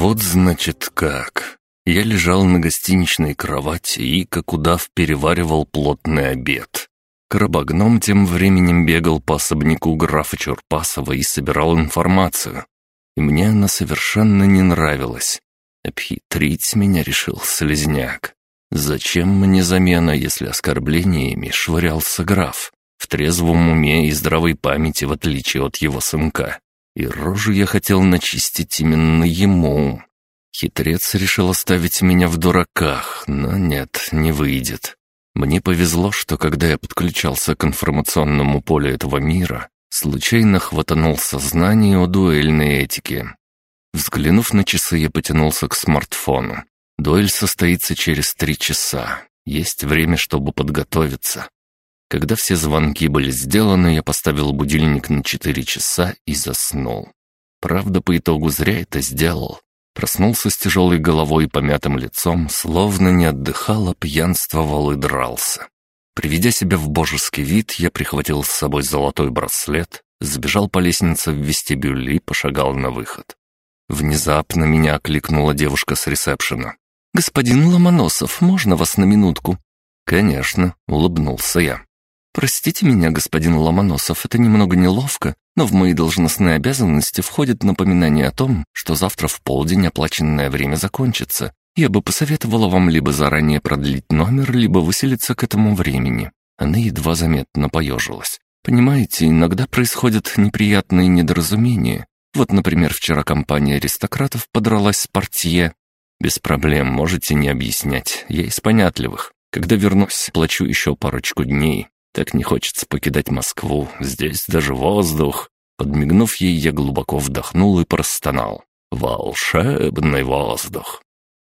Вот значит как. Я лежал на гостиничной кровати и, как удав, переваривал плотный обед. Крабогном тем временем бегал по особняку графа Чурпасова и собирал информацию. И мне она совершенно не нравилась. Обхитрить меня решил слезняк. Зачем мне замена, если оскорблениями швырялся граф? В трезвом уме и здравой памяти, в отличие от его сынка. И рожу я хотел начистить именно ему. Хитрец решил оставить меня в дураках, но нет, не выйдет. Мне повезло, что когда я подключался к информационному полю этого мира, случайно хватанул сознание о дуэльной этике. Взглянув на часы, я потянулся к смартфону. Дуэль состоится через три часа. Есть время, чтобы подготовиться. Когда все звонки были сделаны, я поставил будильник на четыре часа и заснул. Правда, по итогу зря это сделал. Проснулся с тяжелой головой и помятым лицом, словно не отдыхал, а пьянствовал и дрался. Приведя себя в божеский вид, я прихватил с собой золотой браслет, сбежал по лестнице в вестибюль и пошагал на выход. Внезапно меня окликнула девушка с ресепшена. «Господин Ломоносов, можно вас на минутку?» «Конечно», — улыбнулся я. «Простите меня, господин Ломоносов, это немного неловко, но в мои должностные обязанности входит напоминание о том, что завтра в полдень оплаченное время закончится. Я бы посоветовала вам либо заранее продлить номер, либо выселиться к этому времени». Она едва заметно поежилась. «Понимаете, иногда происходят неприятные недоразумения. Вот, например, вчера компания аристократов подралась с портье, «Без проблем, можете не объяснять. Я из понятливых. Когда вернусь, плачу еще парочку дней. Так не хочется покидать Москву. Здесь даже воздух». Подмигнув ей, я глубоко вдохнул и простонал. «Волшебный воздух!»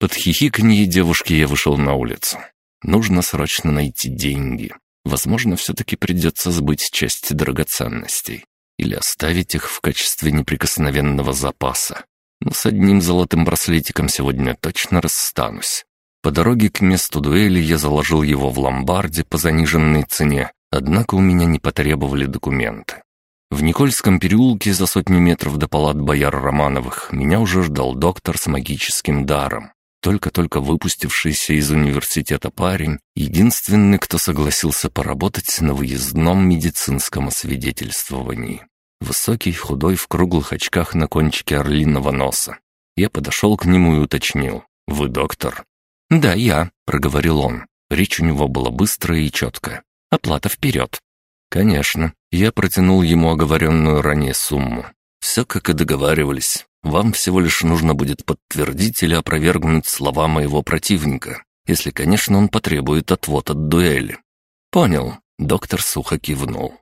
Под хихиканье девушки я вышел на улицу. Нужно срочно найти деньги. Возможно, все-таки придется сбыть часть драгоценностей. Или оставить их в качестве неприкосновенного запаса. Но с одним золотым браслетиком сегодня точно расстанусь. По дороге к месту дуэли я заложил его в ломбарде по заниженной цене, однако у меня не потребовали документы. В Никольском переулке за сотни метров до палат бояр Романовых меня уже ждал доктор с магическим даром. Только-только выпустившийся из университета парень, единственный, кто согласился поработать на выездном медицинском освидетельствовании. Высокий, худой, в круглых очках на кончике орлиного носа. Я подошел к нему и уточнил. «Вы доктор?» «Да, я», — проговорил он. Речь у него была быстрая и четкая. «Оплата вперед». «Конечно». Я протянул ему оговоренную ранее сумму. «Все как и договаривались. Вам всего лишь нужно будет подтвердить или опровергнуть слова моего противника, если, конечно, он потребует отвод от дуэли». «Понял». Доктор сухо кивнул.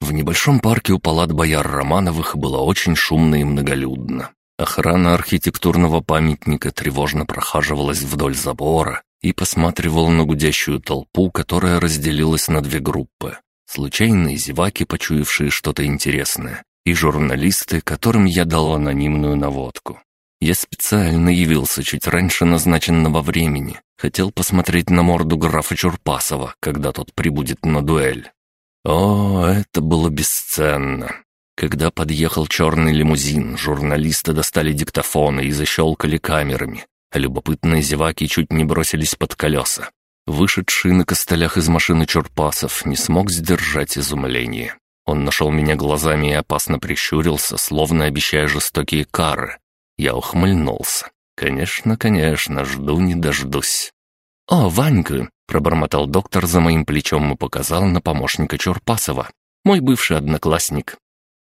В небольшом парке у палат бояр Романовых было очень шумно и многолюдно. Охрана архитектурного памятника тревожно прохаживалась вдоль забора и посматривала на гудящую толпу, которая разделилась на две группы. Случайные зеваки, почуявшие что-то интересное, и журналисты, которым я дал анонимную наводку. Я специально явился чуть раньше назначенного времени. Хотел посмотреть на морду графа Чурпасова, когда тот прибудет на дуэль. О, это было бесценно. Когда подъехал черный лимузин, журналисты достали диктофоны и защелкали камерами, а любопытные зеваки чуть не бросились под колеса. Вышедший на костылях из машины Чурпасов не смог сдержать изумление. Он нашел меня глазами и опасно прищурился, словно обещая жестокие кары. Я ухмыльнулся. «Конечно, конечно, жду не дождусь». «О, Ванька!» — пробормотал доктор за моим плечом и показал на помощника Чурпасова. «Мой бывший одноклассник».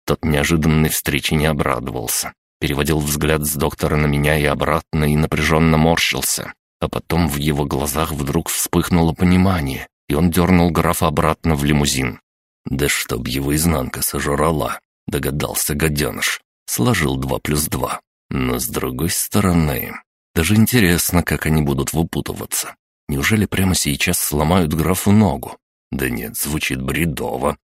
Тот неожиданной встрече не обрадовался. Переводил взгляд с доктора на меня и обратно и напряженно морщился. А потом в его глазах вдруг вспыхнуло понимание, и он дернул графа обратно в лимузин. «Да чтоб его изнанка сожрала», — догадался гаденыш. Сложил два плюс два. Но с другой стороны, даже интересно, как они будут выпутываться. Неужели прямо сейчас сломают графу ногу? Да нет, звучит бредово.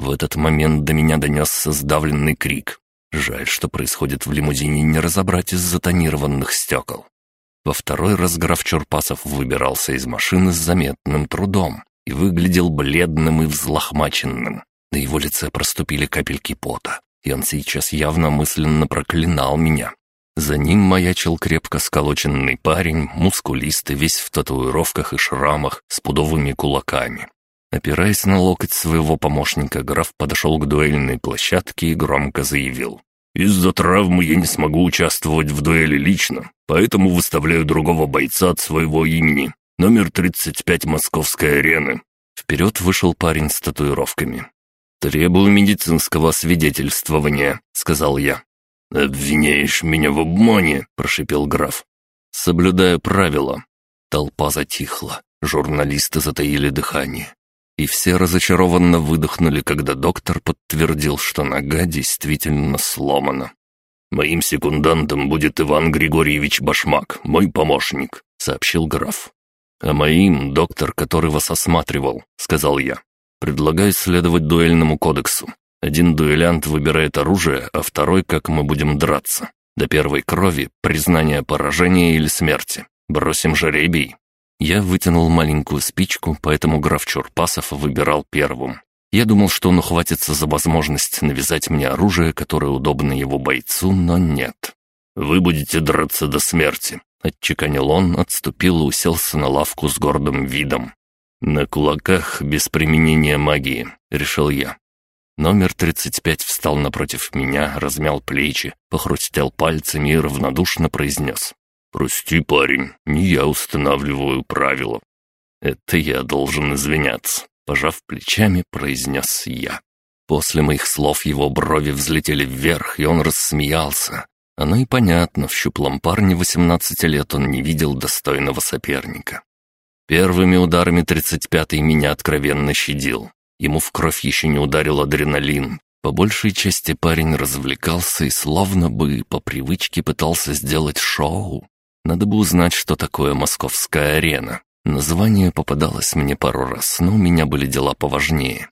В этот момент до меня донесся сдавленный крик. Жаль, что происходит в лимузине не разобрать из-за тонированных стекол. Во второй раз граф Чурпасов выбирался из машины с заметным трудом и выглядел бледным и взлохмаченным. На его лице проступили капельки пота, и он сейчас явно мысленно проклинал меня. За ним маячил крепко сколоченный парень, мускулистый, весь в татуировках и шрамах, с пудовыми кулаками. Опираясь на локоть своего помощника, граф подошел к дуэльной площадке и громко заявил. «Из-за травмы я не смогу участвовать в дуэли лично, поэтому выставляю другого бойца от своего имени. Номер 35 Московской арены». Вперед вышел парень с татуировками. «Требую медицинского свидетельствования», — сказал я. «Обвиняешь меня в обмане?» — прошипел граф. «Соблюдаю правила». Толпа затихла, журналисты затаили дыхание. И все разочарованно выдохнули, когда доктор подтвердил, что нога действительно сломана. «Моим секундантом будет Иван Григорьевич Башмак, мой помощник», — сообщил граф. «А моим — доктор, который вас осматривал», — сказал я. «Предлагаю следовать дуэльному кодексу. Один дуэлянт выбирает оружие, а второй, как мы будем драться. До первой крови, признания поражения или смерти. Бросим жеребий. Я вытянул маленькую спичку, поэтому граф Чурпасов выбирал первым. Я думал, что он ухватится за возможность навязать мне оружие, которое удобно его бойцу, но нет. «Вы будете драться до смерти», — отчеканил он, отступил и уселся на лавку с гордым видом. «На кулаках без применения магии», — решил я. Номер 35 встал напротив меня, размял плечи, похрустел пальцами и равнодушно произнес. «Прости, парень, не я устанавливаю правила». «Это я должен извиняться», — пожав плечами, произнес я. После моих слов его брови взлетели вверх, и он рассмеялся. Оно и понятно, в щуплом парне 18 лет он не видел достойного соперника. Первыми ударами 35-й меня откровенно щадил. Ему в кровь еще не ударил адреналин. По большей части парень развлекался и словно бы по привычке пытался сделать шоу. Надо бы узнать, что такое московская арена. Название попадалось мне пару раз, но у меня были дела поважнее.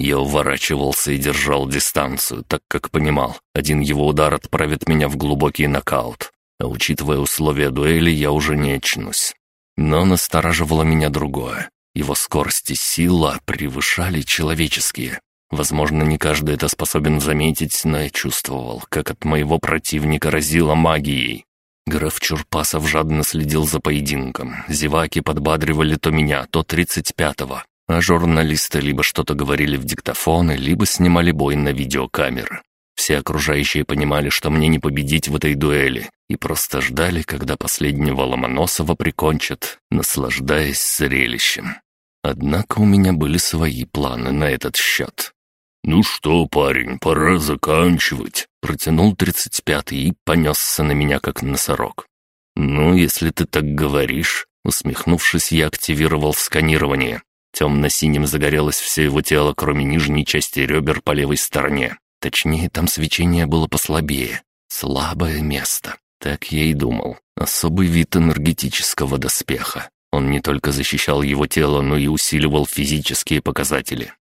Я уворачивался и держал дистанцию, так как понимал, один его удар отправит меня в глубокий нокаут. А учитывая условия дуэли, я уже не очнусь. Но настораживало меня другое. Его скорость и сила превышали человеческие. Возможно, не каждый это способен заметить, но я чувствовал, как от моего противника разило магией. Граф Чурпасов жадно следил за поединком. Зеваки подбадривали то меня, то тридцать пятого. А журналисты либо что-то говорили в диктофоны, либо снимали бой на видеокамеры. Все окружающие понимали, что мне не победить в этой дуэли, и просто ждали, когда последнего Ломоносова прикончат, наслаждаясь зрелищем. Однако у меня были свои планы на этот счет. «Ну что, парень, пора заканчивать», — протянул тридцать пятый и понесся на меня, как носорог. «Ну, если ты так говоришь», — усмехнувшись, я активировал сканирование. Темно-синим загорелось все его тело, кроме нижней части ребер по левой стороне. Точнее, там свечение было послабее. Слабое место. Так я и думал. Особый вид энергетического доспеха. Он не только защищал его тело, но и усиливал физические показатели.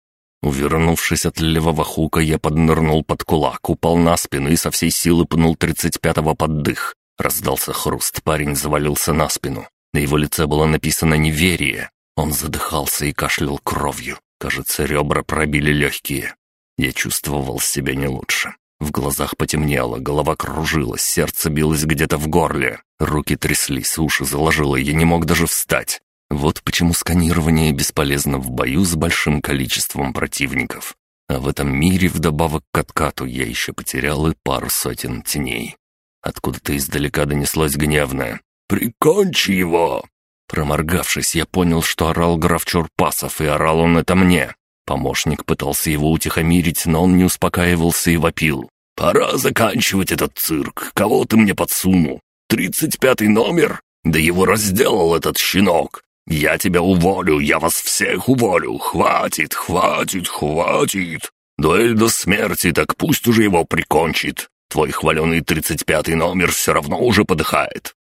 Увернувшись от левого хука, я поднырнул под кулак, упал на спину и со всей силы пнул тридцать пятого под дых. Раздался хруст, парень завалился на спину. На его лице было написано «неверие». Он задыхался и кашлял кровью. Кажется, ребра пробили легкие. Я чувствовал себя не лучше. В глазах потемнело, голова кружилась, сердце билось где-то в горле. Руки тряслись, уши заложило, я не мог даже встать. Вот почему сканирование бесполезно в бою с большим количеством противников. А в этом мире вдобавок к откату я еще потерял и пару сотен теней. Откуда-то издалека донеслось гневное «Прикончи его!» Проморгавшись, я понял, что орал граф Чурпасов, и орал он это мне. Помощник пытался его утихомирить, но он не успокаивался и вопил. «Пора заканчивать этот цирк. Кого ты мне подсунул? Тридцать пятый номер? Да его разделал этот щенок. Я тебя уволю, я вас всех уволю. Хватит, хватит, хватит. Дуэль до смерти, так пусть уже его прикончит. Твой хваленый тридцать пятый номер все равно уже подыхает».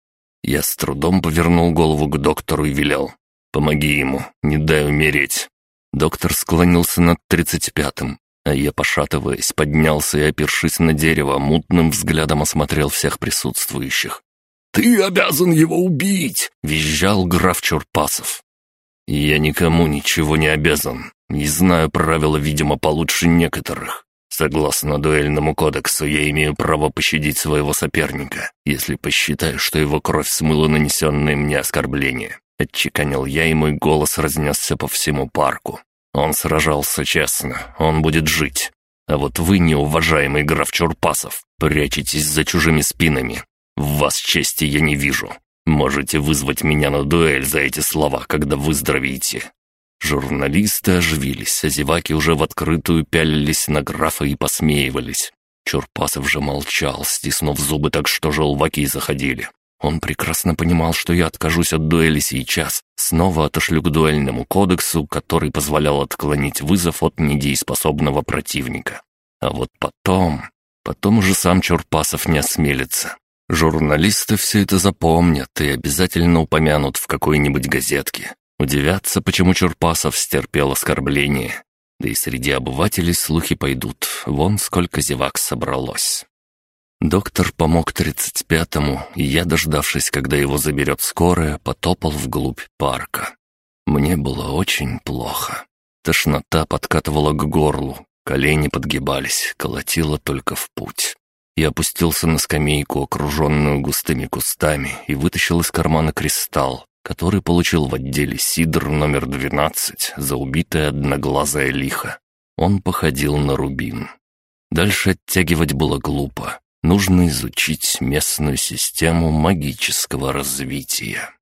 Я с трудом повернул голову к доктору и велел. «Помоги ему, не дай умереть». Доктор склонился над тридцать пятым, а я, пошатываясь, поднялся и, опершись на дерево, мутным взглядом осмотрел всех присутствующих. «Ты обязан его убить!» — визжал граф Чурпасов. «Я никому ничего не обязан. Не знаю правила, видимо, получше некоторых. Согласно дуэльному кодексу, я имею право пощадить своего соперника, если посчитаю, что его кровь смыла нанесенные мне оскорбления. Отчеканил я, и мой голос разнесся по всему парку. Он сражался честно, он будет жить. А вот вы, неуважаемый граф Чурпасов, прячетесь за чужими спинами. В вас чести я не вижу. Можете вызвать меня на дуэль за эти слова, когда выздоровеете». Журналисты оживились, а зеваки уже в открытую пялились на графа и посмеивались. Чурпасов же молчал, стиснув зубы так, что желваки заходили. Он прекрасно понимал, что я откажусь от дуэли сейчас, снова отошлю к дуэльному кодексу, который позволял отклонить вызов от недееспособного противника. А вот потом... Потом уже сам Чурпасов не осмелится. Журналисты все это запомнят и обязательно упомянут в какой-нибудь газетке. Удивятся, почему Чурпасов стерпел оскорбление. Да и среди обывателей слухи пойдут. Вон сколько зевак собралось. Доктор помог тридцать пятому, и я, дождавшись, когда его заберет скорая, потопал вглубь парка. Мне было очень плохо. Тошнота подкатывала к горлу, колени подгибались, колотила только в путь. Я опустился на скамейку, окруженную густыми кустами, и вытащил из кармана кристалл, который получил в отделе «Сидр» номер 12 за убитое одноглазое лихо. Он походил на рубин. Дальше оттягивать было глупо. Нужно изучить местную систему магического развития.